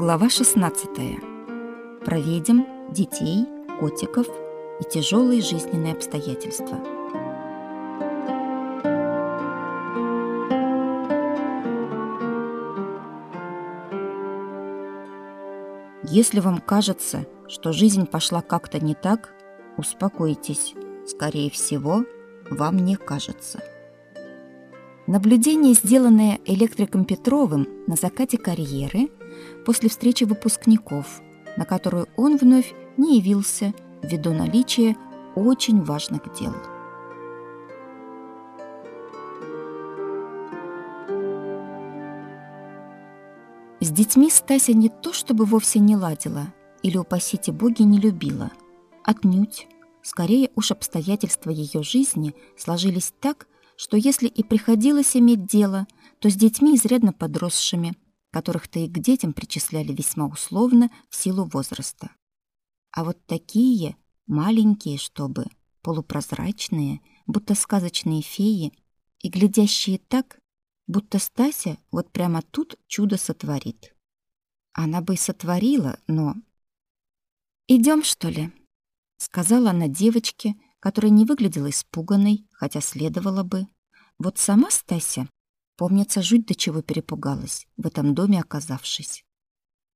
Глава 16. Про ведьм, детей, котиков и тяжелые жизненные обстоятельства. Если вам кажется, что жизнь пошла как-то не так, успокойтесь. Скорее всего, вам не кажется. Наблюдение, сделанное электриком Петровым на закате карьеры после встречи выпускников, на которую он вновь не явился ввиду наличия очень важных дел. С детьми Стася не то чтобы вовсе не ладила или, упасите боги, не любила. Отнюдь. Скорее уж обстоятельства ее жизни сложились так, что если и приходилось иметь дело, то с детьми изрядно подросшими, которых-то и к детям причисляли весьма условно в силу возраста. А вот такие, маленькие, чтобы, полупрозрачные, будто сказочные феи, и глядящие так, будто Стася вот прямо тут чудо сотворит. Она бы и сотворила, но... «Идем, что ли?» — сказала она девочке, которая не выглядела испуганной, хотя следовало бы. Вот сама Стася, помнится, жуть до чего перепугалась, в этом доме оказавшись.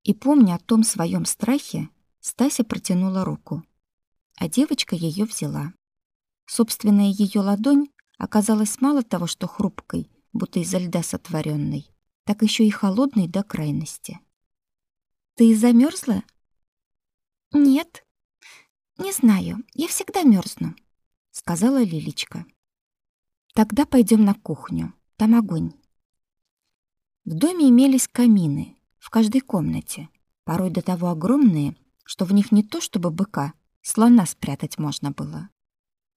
И помня о том своем страхе, Стася протянула руку, а девочка ее взяла. Собственная ее ладонь оказалась мало того, что хрупкой, будто изо льда сотворенной, так еще и холодной до крайности. «Ты замерзла? «Нет», «Не знаю, я всегда мерзну», — сказала Лилечка. «Тогда пойдем на кухню, там огонь». В доме имелись камины в каждой комнате, порой до того огромные, что в них не то чтобы быка, слона спрятать можно было.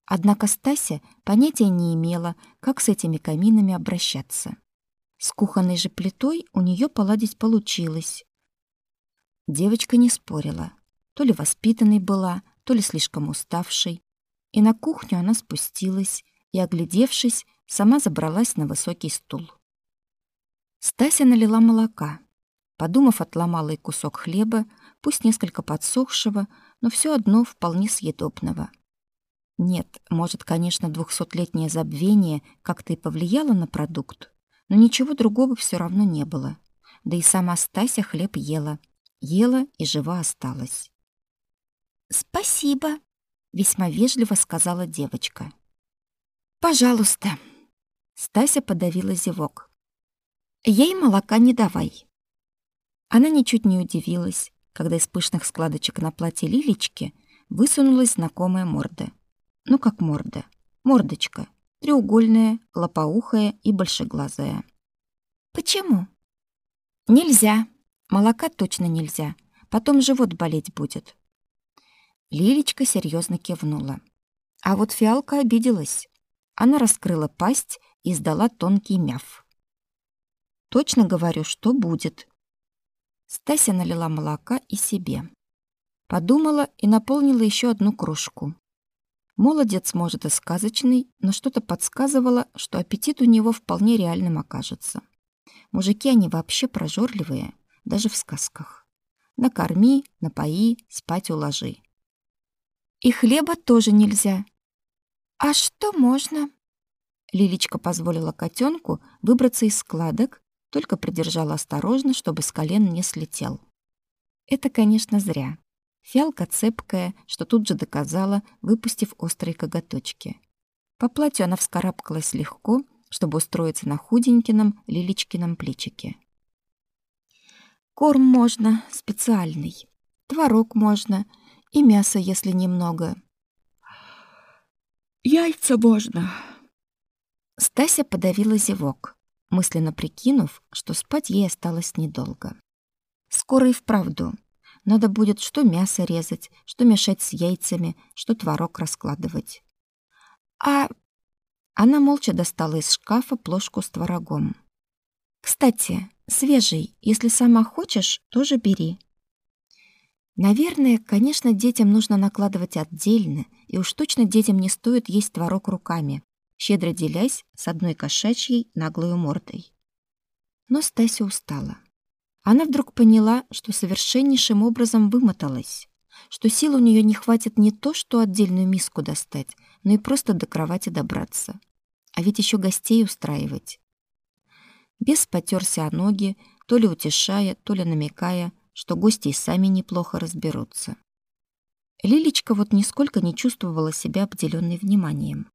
Однако Стася понятия не имела, как с этими каминами обращаться. С кухонной же плитой у нее поладить получилось. Девочка не спорила. То ли воспитанной была, то ли слишком уставшей. И на кухню она спустилась и, оглядевшись, сама забралась на высокий стул. Стася налила молока. Подумав, отломала и кусок хлеба, пусть несколько подсохшего, но все одно вполне съедобного. Нет, может, конечно, двухсотлетнее забвение как-то и повлияло на продукт, но ничего другого все равно не было. Да и сама Стася хлеб ела. Ела и жива осталась. «Спасибо», — весьма вежливо сказала девочка. «Пожалуйста». Стася подавила зевок. «Ей молока не давай». Она ничуть не удивилась, когда из пышных складочек на платье Лилечки высунулась знакомая морда. Ну, как морда. Мордочка. Треугольная, лопоухая и большеглазая. «Почему?» «Нельзя. Молока точно нельзя. Потом живот болеть будет». Лилечка серьезно кивнула. А вот фиалка обиделась. Она раскрыла пасть издала тонкий мяв. Точно говорю, что будет. Стася налила молока и себе. Подумала и наполнила еще одну кружку. Молодец, может, и сказочный, но что-то подсказывало, что аппетит у него вполне реальным окажется. Мужики они вообще прожорливые, даже в сказках. Накорми, напои, спать уложи. И хлеба тоже нельзя. А что можно? Лилечка позволила котенку выбраться из складок, только придержала осторожно, чтобы с колен не слетел. Это, конечно, зря. Фиалка цепкая, что тут же доказала, выпустив острые коготочки. По платью она вскарабкалась легко, чтобы устроиться на худенькином Лилечкином плечике. Корм можно специальный, творог можно, и мясо, если немного. Яйца можно. Стася подавила зевок, мысленно прикинув, что спать ей осталось недолго. Скоро и вправду надо будет что мясо резать, что мешать с яйцами, что творог раскладывать. А она молча достала из шкафа плошку с творогом. Кстати, свежий, если сама хочешь, тоже бери. Наверное, конечно, детям нужно накладывать отдельно, и уж точно детям не стоит есть творог руками, щедро делясь с одной кошачьей наглой мордой. Но Стася устала. Она вдруг поняла, что совершеннейшим образом вымоталась, что сил у нее не хватит не то, что отдельную миску достать, но и просто до кровати добраться. А ведь еще гостей устраивать. Бес потерся о ноги, то ли утешая, то ли намекая, что гости и сами неплохо разберутся. Лилечка вот нисколько не чувствовала себя обделенной вниманием.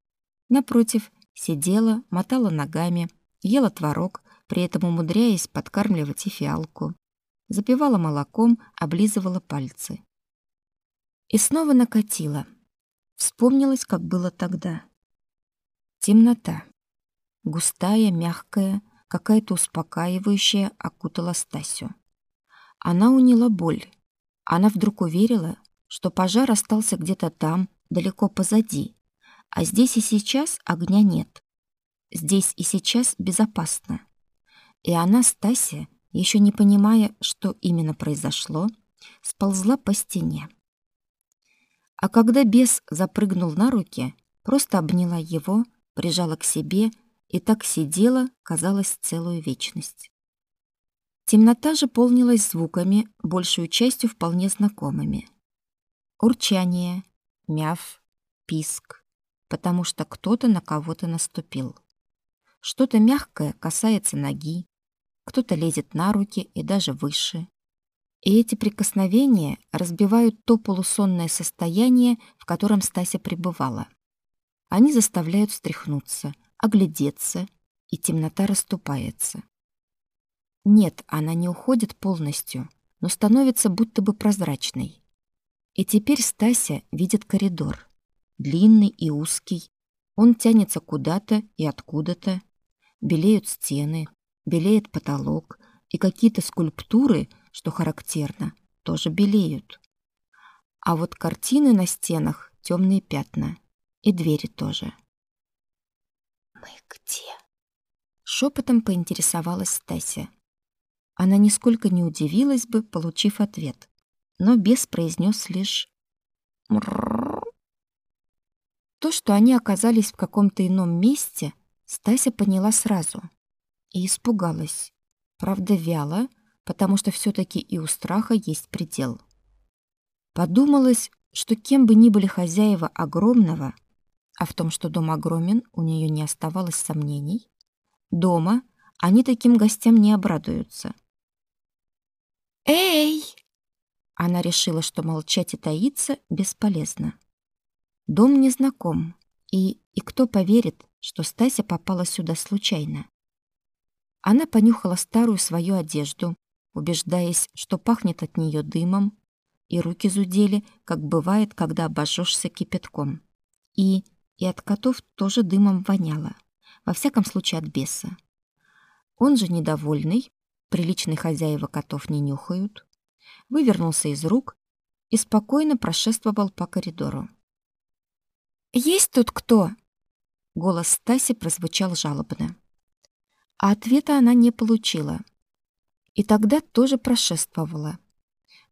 Напротив, сидела, мотала ногами, ела творог, при этом умудряясь подкармливать и фиалку. Запивала молоком, облизывала пальцы. И снова накатила. Вспомнилось, как было тогда. Темнота. Густая, мягкая, какая-то успокаивающая окутала Стасю. Она уняла боль. Она вдруг уверила, что пожар остался где-то там, далеко позади, а здесь и сейчас огня нет. Здесь и сейчас безопасно. И она, Стася, еще не понимая, что именно произошло, сползла по стене. А когда бес запрыгнул на руки, просто обняла его, прижала к себе и так сидела, казалось, целую вечность. Темнота же полнилась звуками, большую частью вполне знакомыми. Урчание, мяв, писк, потому что кто-то на кого-то наступил. Что-то мягкое касается ноги, кто-то лезет на руки и даже выше. И эти прикосновения разбивают то полусонное состояние, в котором Стася пребывала. Они заставляют встряхнуться, оглядеться, и темнота расступается. Нет, она не уходит полностью, но становится будто бы прозрачной. И теперь Стася видит коридор. Длинный и узкий. Он тянется куда-то и откуда-то. Белеют стены, белеет потолок, и какие-то скульптуры, что характерно, тоже белеют. А вот картины на стенах темные пятна, и двери тоже. «Мы где?» Шепотом поинтересовалась Стася. Она нисколько не удивилась бы, получив ответ, но бес произнес лишь «Мрррр». То, что они оказались в каком-то ином месте, Стася поняла сразу и испугалась. Правда, вяло, потому что все таки и у страха есть предел. Подумалось, что кем бы ни были хозяева огромного, а в том, что дом огромен, у нее не оставалось сомнений, дома они таким гостям не обрадуются. «Эй!» Она решила, что молчать и таиться бесполезно. Дом незнаком, и, и кто поверит, что Стася попала сюда случайно? Она понюхала старую свою одежду, убеждаясь, что пахнет от нее дымом, и руки зудели, как бывает, когда обожжешься кипятком. И, и от котов тоже дымом воняло, во всяком случае от беса. Он же недовольный, приличные хозяева котов не нюхают, вывернулся из рук и спокойно прошествовал по коридору. «Есть тут кто?» Голос Стаси прозвучал жалобно. А ответа она не получила. И тогда тоже прошествовала.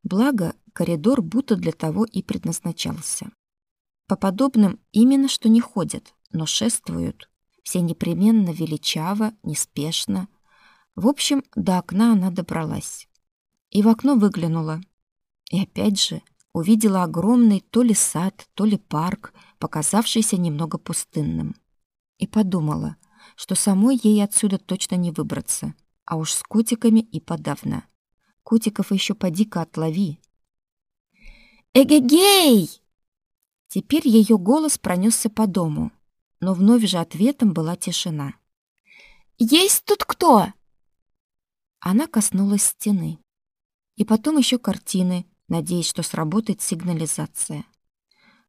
Благо, коридор будто для того и предназначался. По подобным именно что не ходят, но шествуют. Все непременно величаво, неспешно, в общем, до окна она добралась. И в окно выглянула. И опять же увидела огромный то ли сад, то ли парк, показавшийся немного пустынным. И подумала, что самой ей отсюда точно не выбраться, а уж с котиками и подавно. Котиков еще поди-ка отлови. «Эгегей!» Теперь ее голос пронесся по дому, но вновь же ответом была тишина. «Есть тут кто?» Она коснулась стены. И потом еще картины, надеясь, что сработает сигнализация.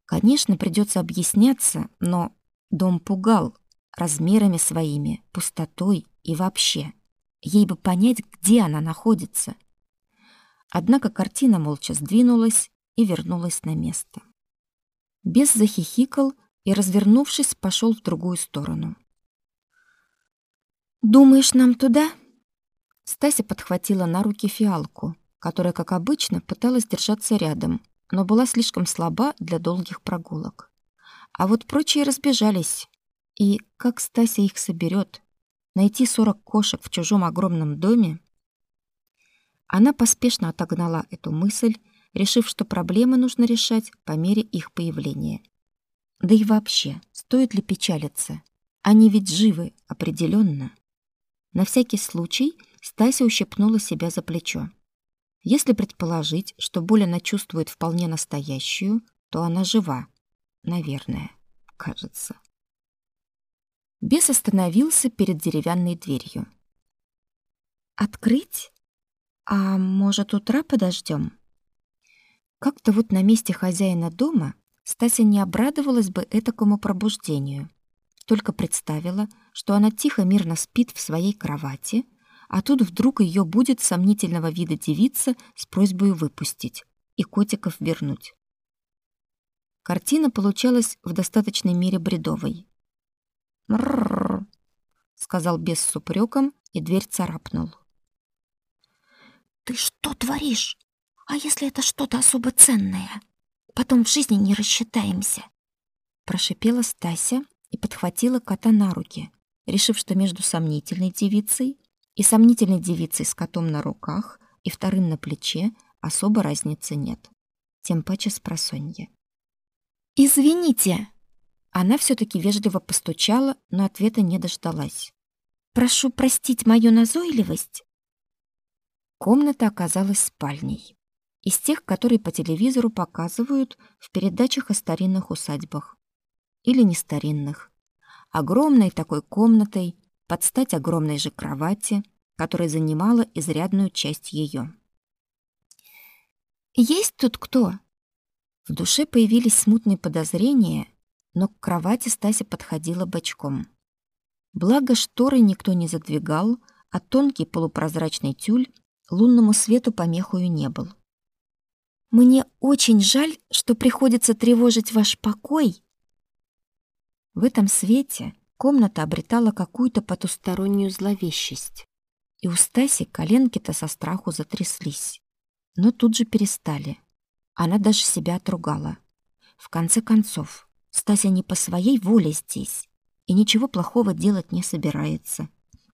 Конечно, придется объясняться, но дом пугал размерами своими, пустотой и вообще. Ей бы понять, где она находится. Однако картина молча сдвинулась и вернулась на место. Бес захихикал и, развернувшись, пошел в другую сторону. «Думаешь, нам туда?» Стася подхватила на руки фиалку, которая, как обычно, пыталась держаться рядом, но была слишком слаба для долгих прогулок. А вот прочие разбежались. И как Стася их соберет? Найти сорок кошек в чужом огромном доме? Она поспешно отогнала эту мысль, решив, что проблемы нужно решать по мере их появления. Да и вообще, стоит ли печалиться? Они ведь живы, определенно. На всякий случай Стася ущипнула себя за плечо. Если предположить, что боль чувствует вполне настоящую, то она жива. Наверное, кажется. Бес остановился перед деревянной дверью. «Открыть? А может, утра подождем?» Как-то вот на месте хозяина дома Стася не обрадовалась бы этакому пробуждению. Только представила, что она тихо мирно спит в своей кровати, а тут вдруг ее будет сомнительного вида девица с просьбой выпустить и котиков вернуть. Картина получалась в достаточной мере бредовой. «Мрррр», — сказал бес с упреком, и дверь царапнул. «Ты что творишь? А если это что-то особо ценное? Потом в жизни не рассчитаемся». Прошипела Стася и подхватила кота на руки, решив, что между сомнительной девицей и сомнительной девицей с котом на руках и вторым на плече особо разницы нет. Тем паче с просонья. «Извините!» Она все таки вежливо постучала, но ответа не дождалась. «Прошу простить мою назойливость». Комната оказалась спальней. Из тех, которые по телевизору показывают в передачах о старинных усадьбах. Или не старинных. Огромной такой комнатой под стать огромной же кровати, которая занимала изрядную часть ее. «Есть тут кто?» В душе появились смутные подозрения, но к кровати Стася подходила бочком. Благо шторы никто не задвигал, а тонкий полупрозрачный тюль лунному свету помехою не был. «Мне очень жаль, что приходится тревожить ваш покой». В этом свете Комната обретала какую-то потустороннюю зловещесть. И у Стаси коленки-то со страху затряслись. Но тут же перестали. Она даже себя отругала. В конце концов, Стася не по своей воле здесь и ничего плохого делать не собирается.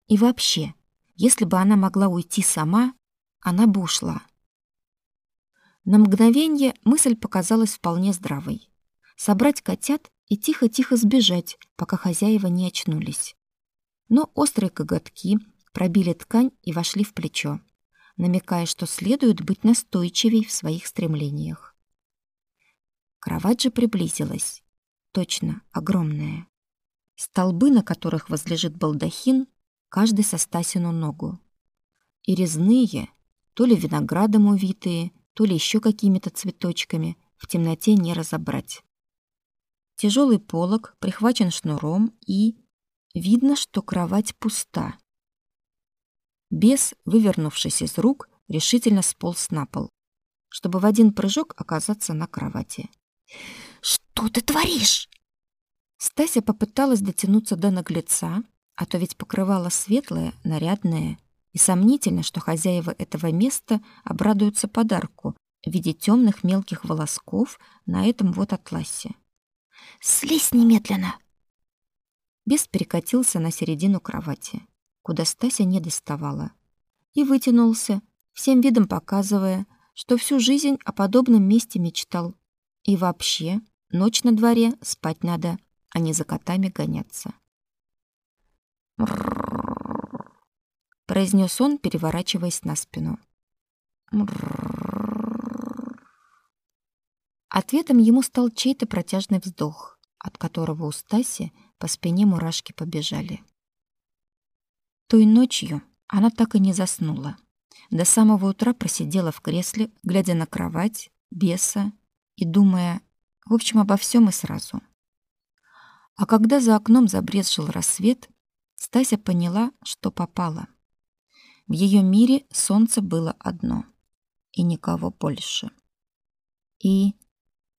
И вообще, если бы она могла уйти сама, она бы ушла. На мгновение мысль показалась вполне здравой. Собрать котят и тихо-тихо сбежать, пока хозяева не очнулись. Но острые коготки пробили ткань и вошли в плечо, намекая, что следует быть настойчивей в своих стремлениях. Кровать же приблизилась. Точно, огромная. Столбы, на которых возлежит балдахин, каждый со Стасину ногу. И резные, то ли виноградом увитые, то ли еще какими-то цветочками, в темноте не разобрать. Тяжелый полог прихвачен шнуром и... Видно, что кровать пуста. Бес, вывернувшись из рук, решительно сполз на пол, чтобы в один прыжок оказаться на кровати. «Что ты творишь?» Стася попыталась дотянуться до наглеца, а то ведь покрывало светлое, нарядное, и сомнительно, что хозяева этого места обрадуются подарку в виде темных мелких волосков на этом вот атласе. Слезь немедленно!» Бес перекатился на середину кровати, куда Стася не доставала, и вытянулся, всем видом показывая, что всю жизнь о подобном месте мечтал. И вообще, ночь на дворе, спать надо, а не за котами гоняться. произнес он, переворачиваясь на спину. Ответом ему стал чей-то протяжный вздох, от которого у Стаси по спине мурашки побежали. Той ночью она так и не заснула. До самого утра просидела в кресле, глядя на кровать, беса и думая, в общем, обо всем и сразу. А когда за окном забрезжил рассвет, Стася поняла, что попала. В ее мире солнце было одно и никого больше. И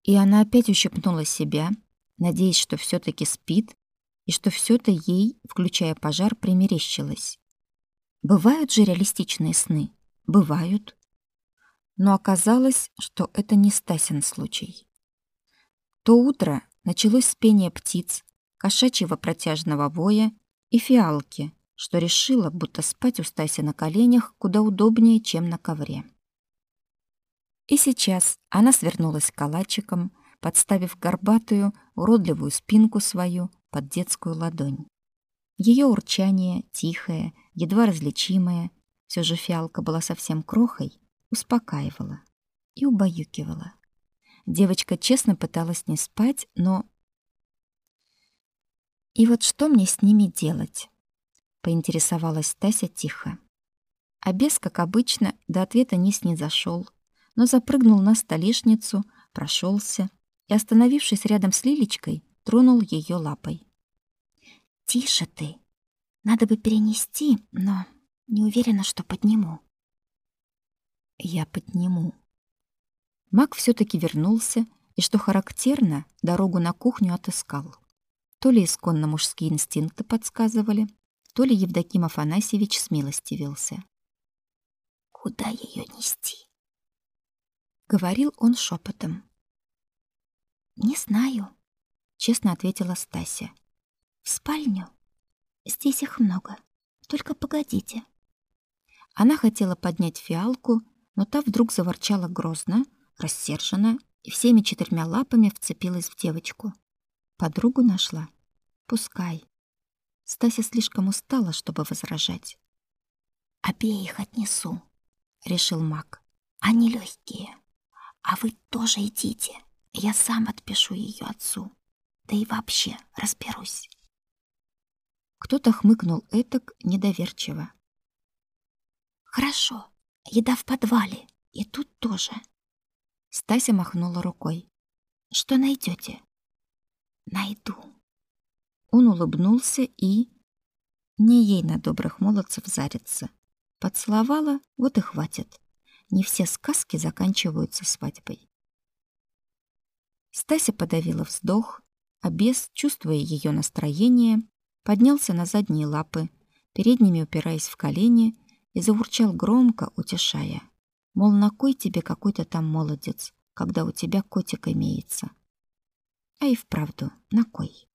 и она опять ущипнула себя, надеясь, что все таки спит, и что все это ей, включая пожар, примерещилось. Бывают же реалистичные сны. Бывают. Но оказалось, что это не Стасин случай. То утро началось с пения птиц, кошачьего протяжного воя и фиалки, что решила, будто спать у Стаси на коленях куда удобнее, чем на ковре. И сейчас она свернулась калачиком, подставив горбатую, уродливую спинку свою под детскую ладонь. Ее урчание, тихое, едва различимое, все же фиалка была совсем крохой, успокаивала и убаюкивала. Девочка честно пыталась не спать, но... «И вот что мне с ними делать?» — поинтересовалась Тася тихо. А бес, как обычно, до ответа не снизошел, но запрыгнул на столешницу, прошелся и, остановившись рядом с Лилечкой, тронул ее лапой. «Тише ты! Надо бы перенести, но не уверена, что подниму». «Я подниму», Мак все-таки вернулся и, что характерно, дорогу на кухню отыскал. То ли исконно мужские инстинкты подсказывали, то ли Евдоким Афанасьевич смилостивился. «Куда ее нести?» — говорил он шепотом. «Не знаю», — честно ответила Стася. «В спальню. Здесь их много. Только погодите». Она хотела поднять фиалку, но та вдруг заворчала грозно, рассержена и всеми четырьмя лапами вцепилась в девочку. Подругу нашла. Пускай. Стася слишком устала, чтобы возражать. «Обеих отнесу», — решил маг. «Они легкие. А вы тоже идите. Я сам отпишу ее отцу. Да и вообще разберусь». Кто-то хмыкнул этак недоверчиво. «Хорошо. Еда в подвале. И тут тоже. Стася махнула рукой. Что найдете? Найду. Он улыбнулся и не ей на добрых молодцев зариться. Поцеловала, вот и хватит. Не все сказки заканчиваются свадьбой. Стася подавила вздох, а бес, чувствуя ее настроение, поднялся на задние лапы, передними упираясь в колени, и заурчал громко, утешая. Мол, на кой тебе какой-то там молодец, когда у тебя котик имеется? А и вправду, на кой?